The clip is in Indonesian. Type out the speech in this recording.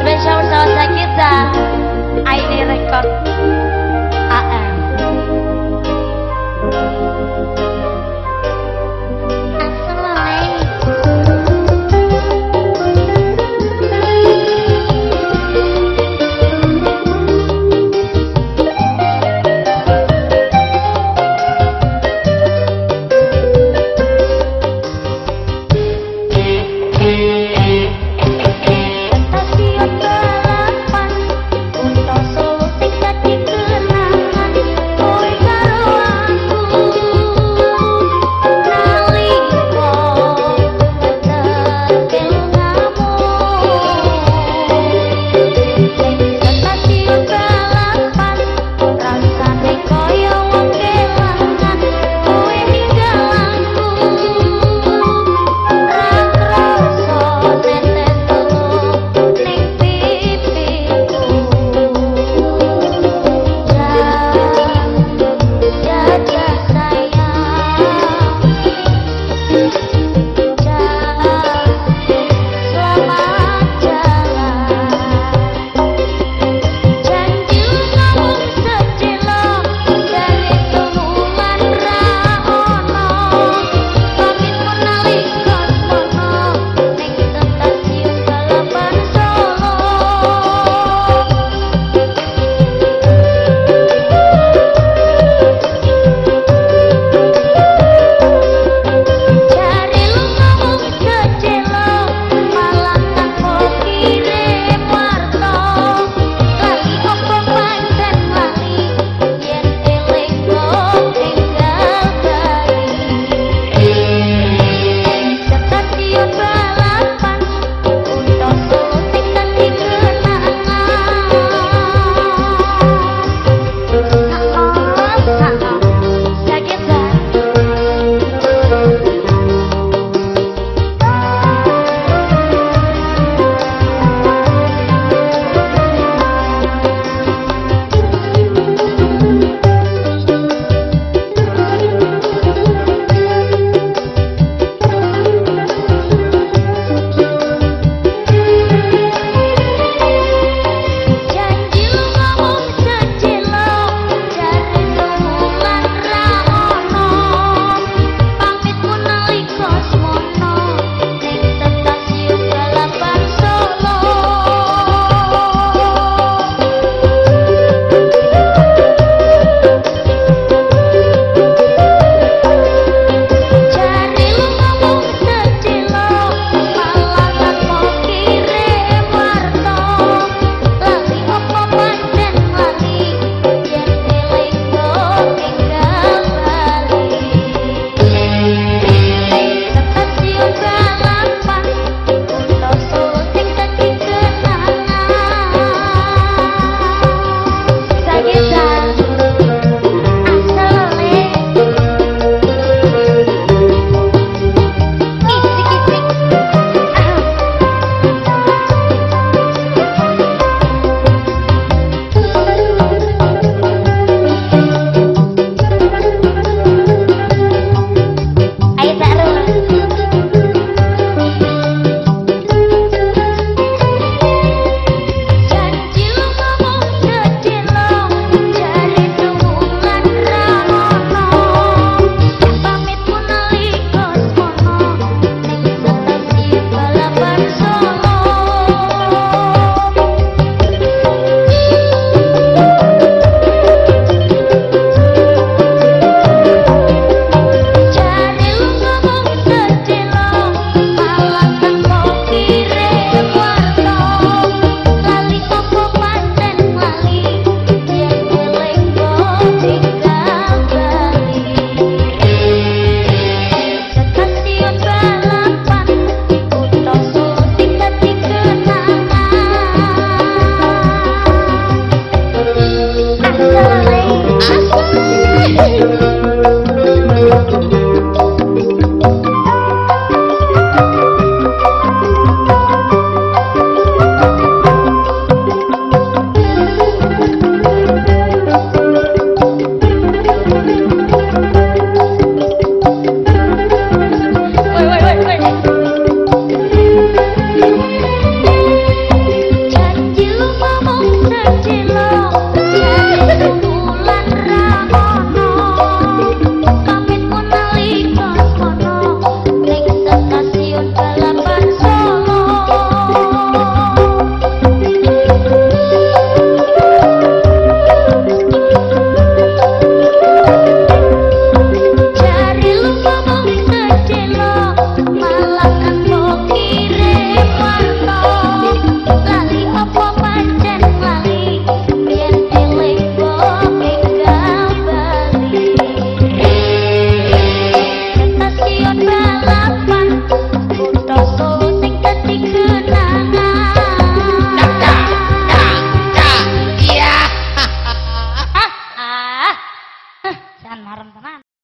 Spesial sahabat kita, ID Record.